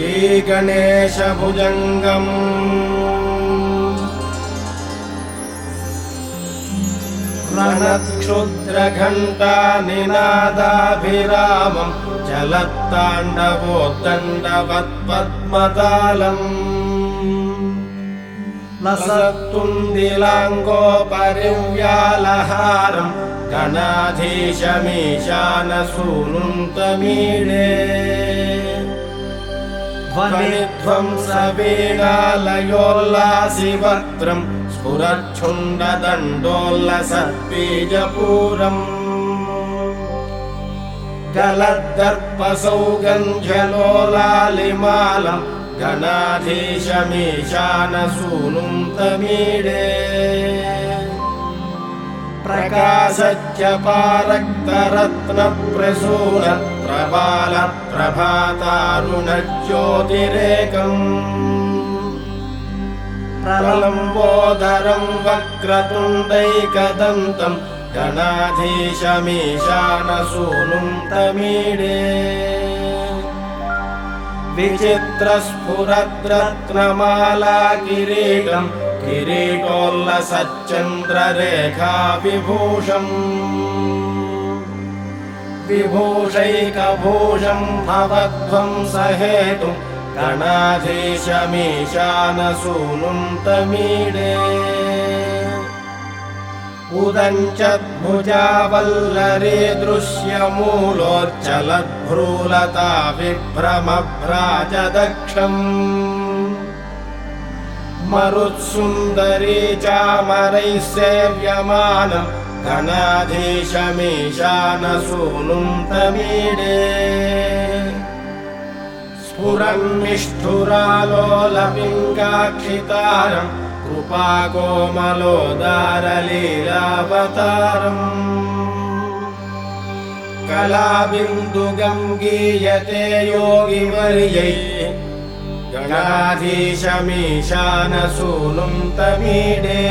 श्रीगणेशभुजङ्गम्। रणक्षुद्रघण्टा निनादाभिरामम् चलत्ताण्डवोद्दण्डवत्पद्मतालम् लसत्तुन्दिलाङ्गोपरिव्यालहारम् गणाधीशमीशानसूनुन्तमीडे ध्वनिध्वंसवीणालयोल्लासिवक्त्रम् स्फुरच्छुण्डदण्डोल्लसत्बीजपूरम् गलद्दर्पसौगन्ध्यलोलालिमालम् गणाधीशमीशानसूनुन्तमीडे प्रकाशत्यपारक्तरत्नप्रसून प्रबालप्रभातारुणज्योतिरेकम् प्रलम्बोदरम् वक्रतुण्डैकदन्तम् गणाधीशमीशानसूनुम् तमीडे। विचित्रस्फुरद्रत्नमाला किरीटम् किरीटोल्लसच्चन्द्ररेखा विभूषैकभूषम् भवध्वंसहेतुम् गणाधीशमीशानसूनुम् तमीडे। उदञ्चद्भुजावल्लरे दृश्यमूलोच्चलद्भ्रूलता विभ्रमभ्राजदक्षम्। मरुत्सुन्दरी चामरैः सेव्यमानम् गणाधीशमीशानसूनुम् तमीडे स्फुरन्निष्ठुरालोलपिङ्गाक्षितारम् कृपाकोमलोदारलीलावतारम्। कलाबिन्दुगम् गीयते योगिवर्यै गणाधीशमीशानसूनुम् तमीडे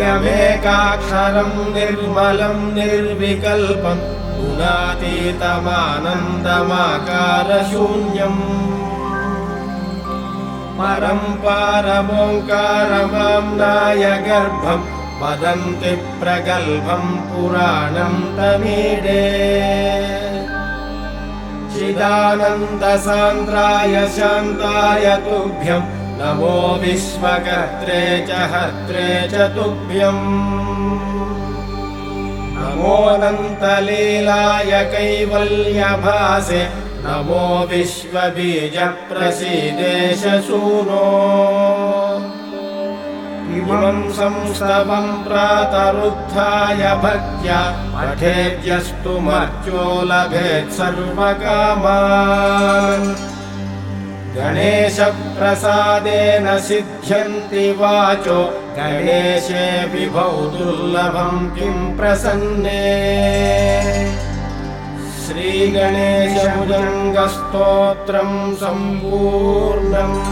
यमेकाक्षरम् निर्मलम् निर्विकल्पम् गुणातीतमानन्दमाकारशून्यम्। परम् पारमोङ्कारमाम्नाय गर्भम् वदन्ति प्रगल्भम् पुराणम् तमीडे। चिदानन्दसान्द्राय शान्ताय तुभ्यम् नमो विश्वकर्त्रे च हर्त्रे च तुभ्यम्। नमोऽनन्तलीलाय कैवल्यभासे नमो विश्वबीजप्रसीदेशसूनो। इमम् संस्तवम् प्रातरुत्थाय भक्त्या पठेद्यस्तु मर्त्यो लभेत् सर्वकामान् गणेशप्रसादेन सिद्ध्यन्ति वाचो। गणेशे विभौ दुर्लभम् किम् प्रसन्ने। श्रीगणेशभुजङ्गस्तोत्रम् सम्पूर्णम्